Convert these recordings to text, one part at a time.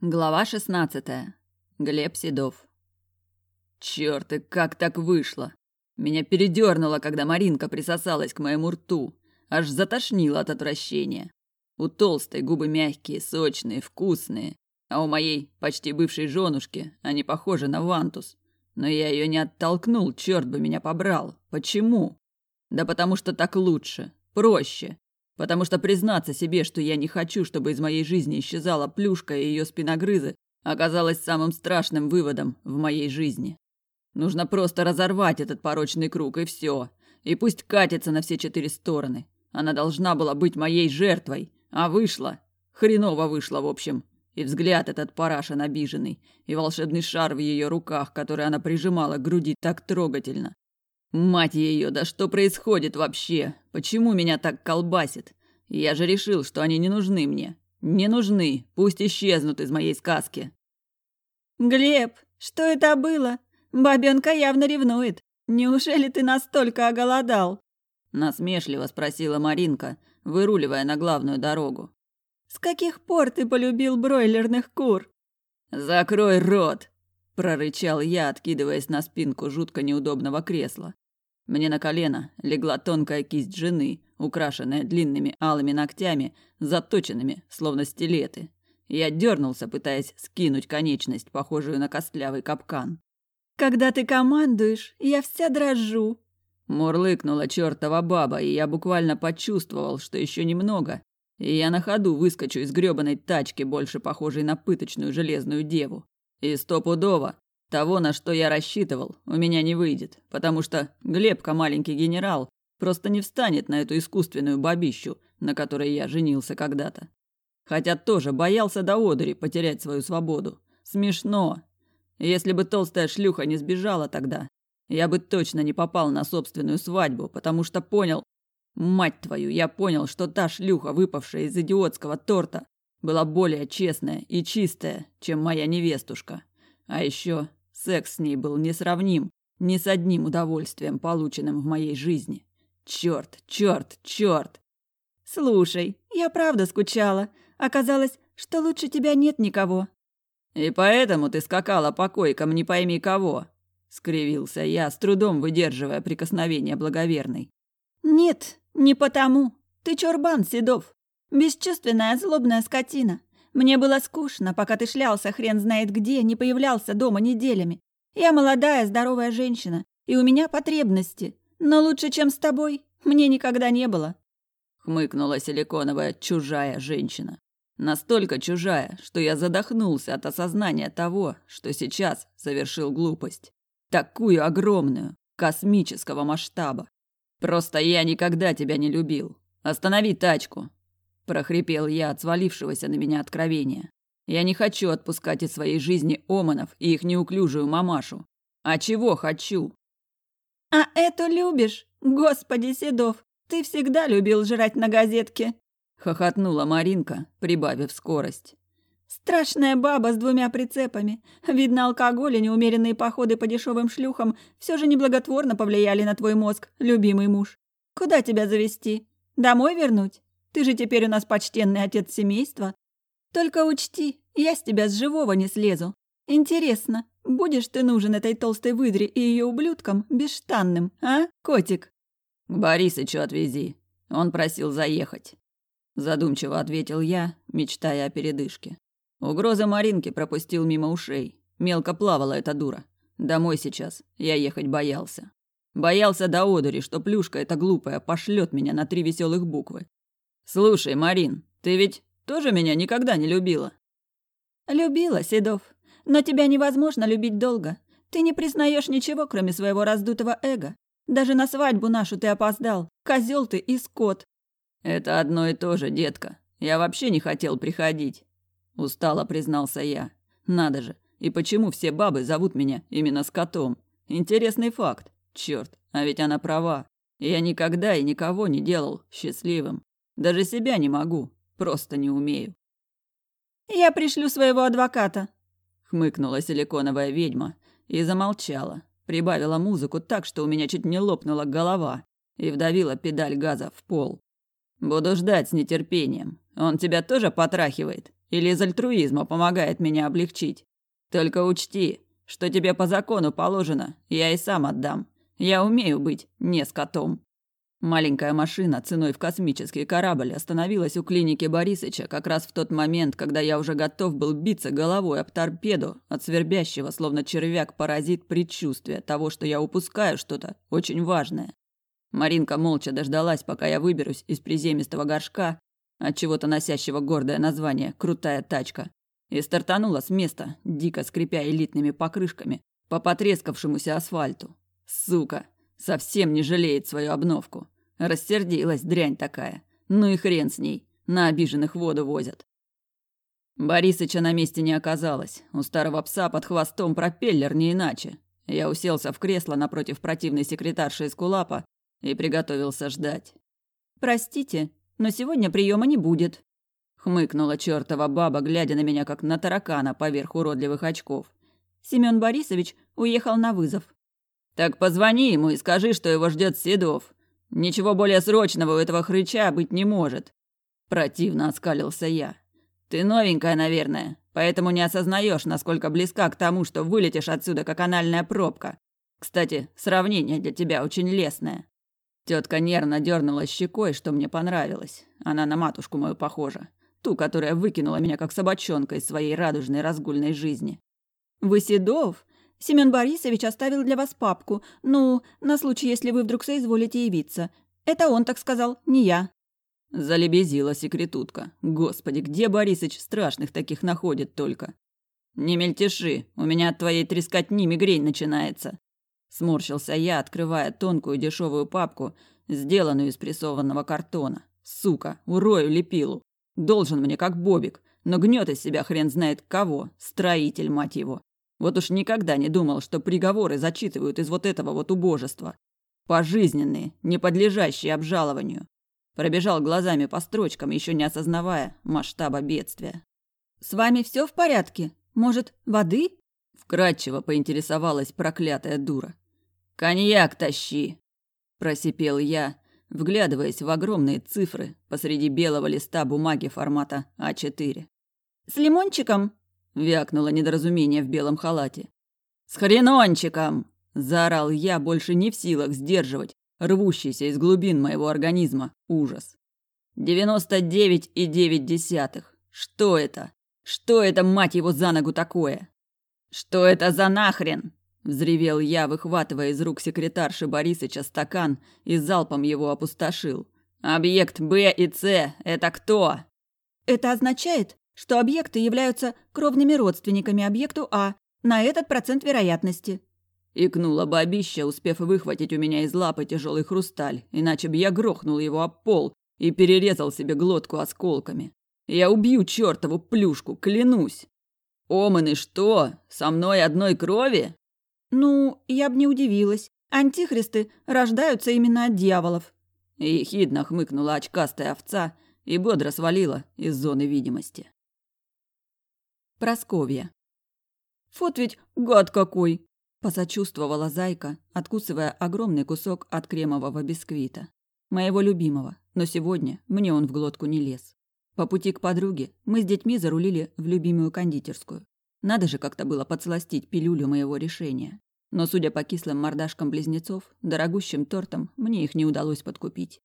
Глава шестнадцатая. Глеб Седов. Чёрт, и как так вышло? Меня передёрнуло, когда Маринка присосалась к моему рту. Аж затошнило от отвращения. У толстой губы мягкие, сочные, вкусные. А у моей почти бывшей женушки они похожи на вантус. Но я её не оттолкнул, чёрт бы меня побрал. Почему? Да потому что так лучше, проще. Потому что признаться себе, что я не хочу, чтобы из моей жизни исчезала плюшка и ее спиногрызы, оказалось самым страшным выводом в моей жизни. Нужно просто разорвать этот порочный круг, и все. И пусть катится на все четыре стороны. Она должна была быть моей жертвой, а вышла. Хреново вышла, в общем. И взгляд этот парашин обиженный, и волшебный шар в ее руках, который она прижимала к груди так трогательно. Мать ее, да что происходит вообще? Почему меня так колбасит? Я же решил, что они не нужны мне. Не нужны, пусть исчезнут из моей сказки. Глеб, что это было? Бабенка явно ревнует. Неужели ты настолько оголодал? Насмешливо спросила Маринка, выруливая на главную дорогу. С каких пор ты полюбил бройлерных кур? Закрой рот, прорычал я, откидываясь на спинку жутко неудобного кресла. Мне на колено легла тонкая кисть жены, украшенная длинными алыми ногтями, заточенными, словно стилеты. Я дернулся, пытаясь скинуть конечность, похожую на костлявый капкан. «Когда ты командуешь, я вся дрожу», Мурлыкнула чертова баба, и я буквально почувствовал, что еще немного, и я на ходу выскочу из грёбаной тачки, больше похожей на пыточную железную деву. И стопудово того, на что я рассчитывал, у меня не выйдет, потому что Глебка, маленький генерал, просто не встанет на эту искусственную бабищу, на которой я женился когда-то. Хотя тоже боялся до одури потерять свою свободу. Смешно. Если бы толстая шлюха не сбежала тогда, я бы точно не попал на собственную свадьбу, потому что понял... Мать твою, я понял, что та шлюха, выпавшая из идиотского торта, была более честная и чистая, чем моя невестушка. А еще Секс с ней был несравним ни с одним удовольствием, полученным в моей жизни. Черт, черт, черт! Слушай, я правда скучала. Оказалось, что лучше тебя нет никого. И поэтому ты скакала по койкам не пойми кого, скривился я, с трудом выдерживая прикосновение благоверной. Нет, не потому. Ты чурбан, Седов. Бесчувственная, злобная скотина. Мне было скучно, пока ты шлялся хрен знает где, не появлялся дома неделями. Я молодая, здоровая женщина, и у меня потребности. Но лучше, чем с тобой, мне никогда не было. Хмыкнула силиконовая чужая женщина. Настолько чужая, что я задохнулся от осознания того, что сейчас совершил глупость. Такую огромную, космического масштаба. Просто я никогда тебя не любил. Останови тачку прохрипел я от свалившегося на меня откровения. Я не хочу отпускать из своей жизни оманов и их неуклюжую мамашу. А чего хочу? А эту любишь? Господи, Седов, ты всегда любил жрать на газетке. Хохотнула Маринка, прибавив скорость. Страшная баба с двумя прицепами. Видно, алкоголь и неумеренные походы по дешевым шлюхам все же неблаготворно повлияли на твой мозг, любимый муж. Куда тебя завести? Домой вернуть? Ты же теперь у нас почтенный отец семейства. Только учти, я с тебя с живого не слезу. Интересно, будешь ты нужен этой толстой выдре и ее ублюдкам бесштанным, а, котик?» «К Борисычу отвези. Он просил заехать». Задумчиво ответил я, мечтая о передышке. Угроза Маринки пропустил мимо ушей. Мелко плавала эта дура. Домой сейчас я ехать боялся. Боялся до одури, что плюшка эта глупая пошлет меня на три веселых буквы. «Слушай, Марин, ты ведь тоже меня никогда не любила?» «Любила, Седов. Но тебя невозможно любить долго. Ты не признаешь ничего, кроме своего раздутого эго. Даже на свадьбу нашу ты опоздал. Козел ты и скот». «Это одно и то же, детка. Я вообще не хотел приходить», – устало признался я. «Надо же, и почему все бабы зовут меня именно скотом? Интересный факт. Черт, а ведь она права. Я никогда и никого не делал счастливым. Даже себя не могу, просто не умею. Я пришлю своего адвоката, хмыкнула силиконовая ведьма и замолчала, прибавила музыку так, что у меня чуть не лопнула голова и вдавила педаль газа в пол. Буду ждать с нетерпением. Он тебя тоже потрахивает Или из альтруизма помогает меня облегчить? Только учти, что тебе по закону положено, я и сам отдам. Я умею быть не скотом. Маленькая машина ценой в космический корабль остановилась у клиники Борисыча как раз в тот момент, когда я уже готов был биться головой об торпеду от свербящего, словно червяк-паразит, предчувствия того, что я упускаю что-то очень важное. Маринка молча дождалась, пока я выберусь из приземистого горшка, от чего-то носящего гордое название «крутая тачка», и стартанула с места, дико скрипя элитными покрышками по потрескавшемуся асфальту. Сука! Совсем не жалеет свою обновку. Рассердилась дрянь такая. Ну и хрен с ней. На обиженных воду возят. Борисыча на месте не оказалось. У старого пса под хвостом пропеллер не иначе. Я уселся в кресло напротив противной секретарши из Кулапа и приготовился ждать. «Простите, но сегодня приема не будет», — хмыкнула чертова баба, глядя на меня как на таракана поверх уродливых очков. Семён Борисович уехал на вызов. Так позвони ему и скажи, что его ждет Седов. Ничего более срочного у этого хрыча быть не может. Противно оскалился я. Ты новенькая, наверное, поэтому не осознаешь, насколько близка к тому, что вылетишь отсюда как анальная пробка. Кстати, сравнение для тебя очень лестное. Тетка нервно дернула щекой, что мне понравилось. Она на матушку мою похожа. Ту, которая выкинула меня как собачонка из своей радужной разгульной жизни. «Вы Седов? Семен Борисович оставил для вас папку. Ну, на случай, если вы вдруг соизволите явиться. Это он так сказал, не я». Залебезила секретутка. Господи, где Борисыч страшных таких находит только? Не мельтеши, у меня от твоей трескотни мигрень начинается. Сморщился я, открывая тонкую дешевую папку, сделанную из прессованного картона. Сука, урою лепилу. Должен мне как Бобик, но гнет из себя хрен знает кого, строитель, мать его. Вот уж никогда не думал, что приговоры зачитывают из вот этого вот убожества. Пожизненные, не подлежащие обжалованию. Пробежал глазами по строчкам, еще не осознавая масштаба бедствия. «С вами все в порядке? Может, воды?» Вкратчиво поинтересовалась проклятая дура. «Коньяк тащи!» Просипел я, вглядываясь в огромные цифры посреди белого листа бумаги формата А4. «С лимончиком?» Вякнуло недоразумение в белом халате. «С хренончиком!» – заорал я, больше не в силах сдерживать рвущийся из глубин моего организма ужас. «Девяносто девять и девять десятых. Что это? Что это, мать его, за ногу такое? Что это за нахрен?» – взревел я, выхватывая из рук секретарши Борисыча стакан и залпом его опустошил. «Объект Б и С – это кто?» «Это означает, что объекты являются кровными родственниками объекту А на этот процент вероятности. Икнула бабища, успев выхватить у меня из лапы тяжелый хрусталь, иначе бы я грохнул его об пол и перерезал себе глотку осколками. Я убью чертову плюшку, клянусь. Оманы что, со мной одной крови? Ну, я бы не удивилась. Антихристы рождаются именно от дьяволов. Ехидно хмыкнула очкастая овца и бодро свалила из зоны видимости. Просковья. «Вот ведь гад какой!» – посочувствовала зайка, откусывая огромный кусок от кремового бисквита. Моего любимого, но сегодня мне он в глотку не лез. По пути к подруге мы с детьми зарулили в любимую кондитерскую. Надо же как-то было подсластить пилюлю моего решения. Но, судя по кислым мордашкам близнецов, дорогущим тортом мне их не удалось подкупить.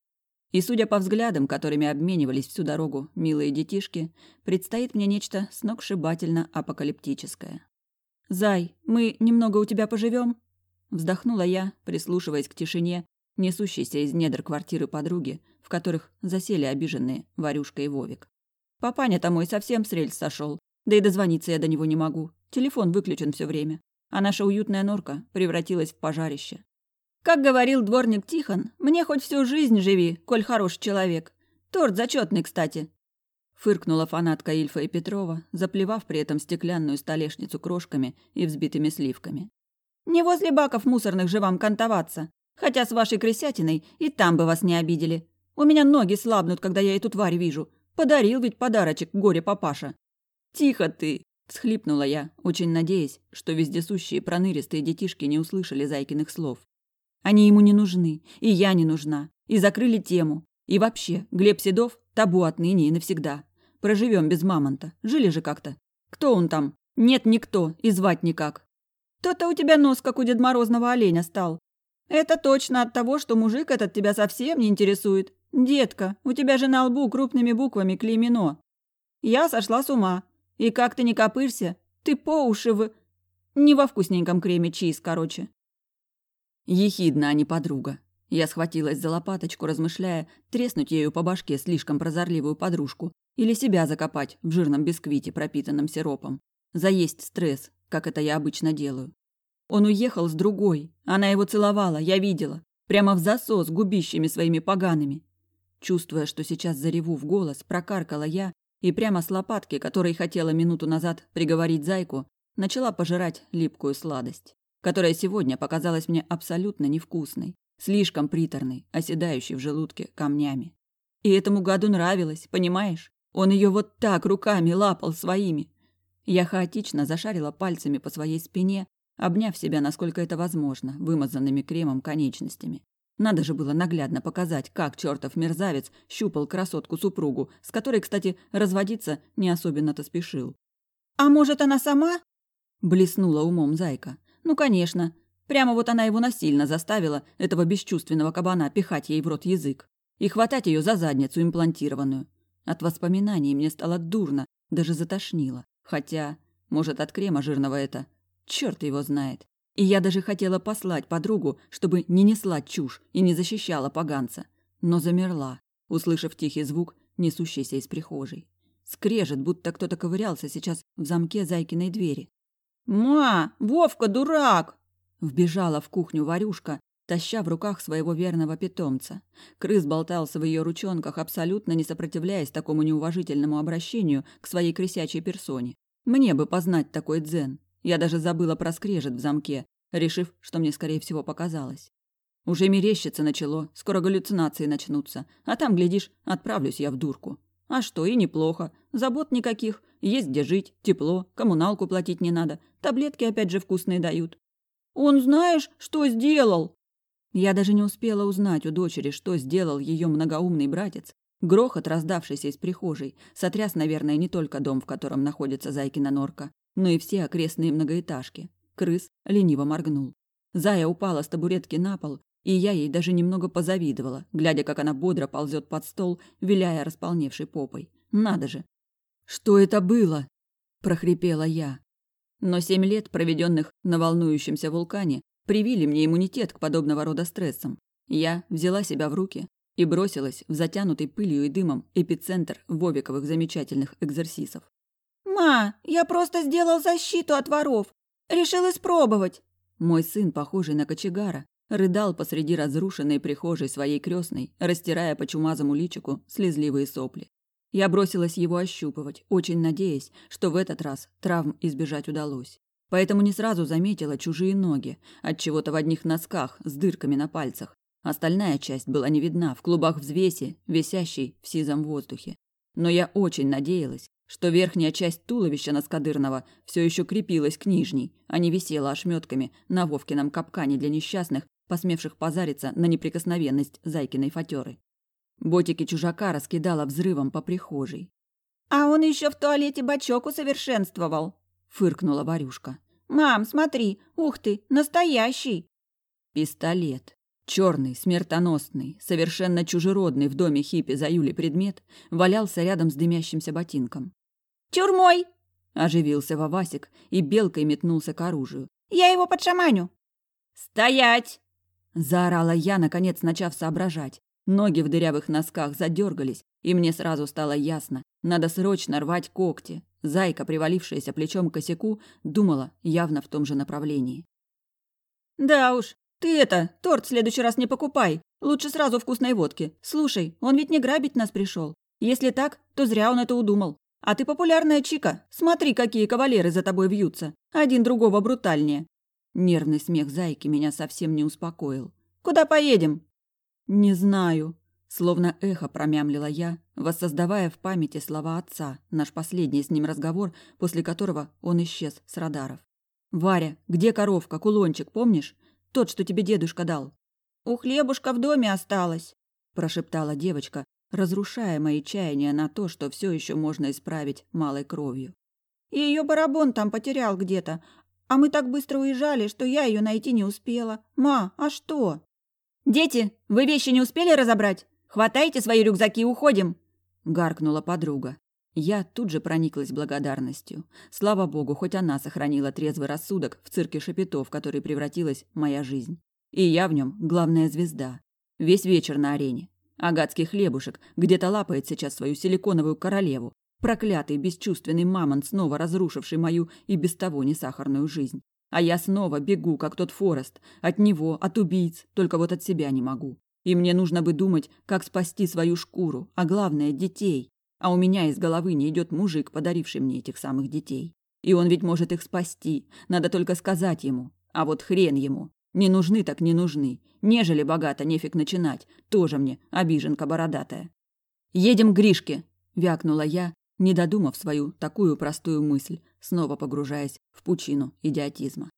И судя по взглядам, которыми обменивались всю дорогу милые детишки, предстоит мне нечто сногсшибательно апокалиптическое. «Зай, мы немного у тебя поживем? Вздохнула я, прислушиваясь к тишине, несущейся из недр квартиры подруги, в которых засели обиженные Варюшка и Вовик. Папаня-то мой совсем с рельс сошел, да и дозвониться я до него не могу. Телефон выключен все время, а наша уютная норка превратилась в пожарище. Как говорил дворник Тихон, мне хоть всю жизнь живи, коль хороший человек. Торт зачетный, кстати. Фыркнула фанатка Ильфа и Петрова, заплевав при этом стеклянную столешницу крошками и взбитыми сливками. Не возле баков мусорных же вам кантоваться. Хотя с вашей крысятиной и там бы вас не обидели. У меня ноги слабнут, когда я эту тварь вижу. Подарил ведь подарочек горе-папаша. Тихо ты, всхлипнула я, очень надеясь, что вездесущие проныристые детишки не услышали Зайкиных слов. Они ему не нужны, и я не нужна. И закрыли тему. И вообще, Глеб Седов – табу отныне и навсегда. Проживем без мамонта. Жили же как-то. Кто он там? Нет никто, и звать никак. То-то у тебя нос, как у Дед Морозного оленя, стал. Это точно от того, что мужик этот тебя совсем не интересует. Детка, у тебя же на лбу крупными буквами клеймено. Я сошла с ума. И как ты не копышься, ты по уши в... Не во вкусненьком креме чиз, короче. Ехидна, а не подруга. Я схватилась за лопаточку, размышляя, треснуть ею по башке слишком прозорливую подружку или себя закопать в жирном бисквите, пропитанном сиропом. Заесть стресс, как это я обычно делаю. Он уехал с другой. Она его целовала, я видела. Прямо в засос губищами своими погаными. Чувствуя, что сейчас зареву в голос, прокаркала я и прямо с лопатки, которой хотела минуту назад приговорить зайку, начала пожирать липкую сладость, которая сегодня показалась мне абсолютно невкусной, слишком приторной, оседающей в желудке камнями. И этому гаду нравилось, понимаешь? Он ее вот так руками лапал своими. Я хаотично зашарила пальцами по своей спине, обняв себя, насколько это возможно, вымазанными кремом конечностями. Надо же было наглядно показать, как чертов мерзавец щупал красотку-супругу, с которой, кстати, разводиться не особенно-то спешил. «А может, она сама?» Блеснула умом зайка. «Ну, конечно. Прямо вот она его насильно заставила, этого бесчувственного кабана, пихать ей в рот язык. И хватать ее за задницу имплантированную. От воспоминаний мне стало дурно, даже затошнило. Хотя, может, от крема жирного это. Черт его знает. И я даже хотела послать подругу, чтобы не несла чушь и не защищала поганца. Но замерла, услышав тихий звук, несущийся из прихожей. Скрежет, будто кто-то ковырялся сейчас в замке Зайкиной двери. «Ма, Вовка дурак!» Вбежала в кухню Варюшка, таща в руках своего верного питомца. Крыс болтался в ее ручонках, абсолютно не сопротивляясь такому неуважительному обращению к своей крысячей персоне. Мне бы познать такой дзен. Я даже забыла про скрежет в замке, решив, что мне, скорее всего, показалось. Уже мерещится начало, скоро галлюцинации начнутся, а там, глядишь, отправлюсь я в дурку. А что, и неплохо. Забот никаких, есть где жить, тепло, коммуналку платить не надо, таблетки опять же вкусные дают. Он знаешь, что сделал? Я даже не успела узнать у дочери, что сделал ее многоумный братец. Грохот, раздавшийся из прихожей, сотряс, наверное, не только дом, в котором находится Зайкина норка, но и все окрестные многоэтажки. Крыс лениво моргнул. Зая упала с табуретки на пол, и я ей даже немного позавидовала, глядя, как она бодро ползет под стол, виляя располневшей попой. Надо же! «Что это было?» – прохрипела я. Но семь лет, проведенных на волнующемся вулкане, привили мне иммунитет к подобного рода стрессам. Я взяла себя в руки и бросилась в затянутый пылью и дымом эпицентр Вовиковых замечательных экзерсисов. «Ма, я просто сделал защиту от воров. Решил испробовать». Мой сын, похожий на кочегара, рыдал посреди разрушенной прихожей своей крестной, растирая по чумазому личику слезливые сопли. Я бросилась его ощупывать, очень надеясь, что в этот раз травм избежать удалось. Поэтому не сразу заметила чужие ноги, от чего-то в одних носках с дырками на пальцах. Остальная часть была не видна в клубах взвеси, висящей в сизом воздухе. Но я очень надеялась, что верхняя часть туловища Наскадырного все еще крепилась к нижней, а не висела ошметками на Вовкином капкане для несчастных, посмевших позариться на неприкосновенность Зайкиной фатеры. Ботики чужака раскидала взрывом по прихожей. «А он еще в туалете бачок усовершенствовал», — фыркнула Варюшка. «Мам, смотри, ух ты, настоящий!» Пистолет. Черный, смертоносный, совершенно чужеродный в доме хиппи за Юли предмет валялся рядом с дымящимся ботинком. «Тюрмой!» – оживился Вавасик и белкой метнулся к оружию. «Я его подшаманю!» «Стоять!» – заорала я, наконец начав соображать. Ноги в дырявых носках задергались, и мне сразу стало ясно. Надо срочно рвать когти. Зайка, привалившаяся плечом к косяку, думала явно в том же направлении. «Да уж, ты это, торт в следующий раз не покупай. Лучше сразу вкусной водки. Слушай, он ведь не грабить нас пришел. Если так, то зря он это удумал. А ты популярная чика. Смотри, какие кавалеры за тобой вьются. Один другого брутальнее». Нервный смех зайки меня совсем не успокоил. «Куда поедем?» «Не знаю», — словно эхо промямлила я, воссоздавая в памяти слова отца, наш последний с ним разговор, после которого он исчез с радаров. «Варя, где коровка, кулончик, помнишь? Тот, что тебе дедушка дал». «У хлебушка в доме осталось», – прошептала девочка, разрушая мои чаяния на то, что все еще можно исправить малой кровью. Ее барабон там потерял где-то, а мы так быстро уезжали, что я ее найти не успела. Ма, а что? Дети, вы вещи не успели разобрать? Хватайте свои рюкзаки и уходим, гаркнула подруга. Я тут же прониклась благодарностью. Слава богу, хоть она сохранила трезвый рассудок в цирке шапито, в который превратилась моя жизнь. И я в нем главная звезда. Весь вечер на арене. Агатский хлебушек где-то лапает сейчас свою силиконовую королеву. Проклятый, бесчувственный мамонт, снова разрушивший мою и без того несахарную жизнь. А я снова бегу, как тот Форест. От него, от убийц, только вот от себя не могу. И мне нужно бы думать, как спасти свою шкуру, а главное – детей. А у меня из головы не идет мужик, подаривший мне этих самых детей. И он ведь может их спасти. Надо только сказать ему. А вот хрен ему. Не нужны так не нужны. Нежели богато, нефиг начинать. Тоже мне обиженка бородатая. «Едем к Гришке!» – вякнула я, не додумав свою такую простую мысль, снова погружаясь в пучину идиотизма.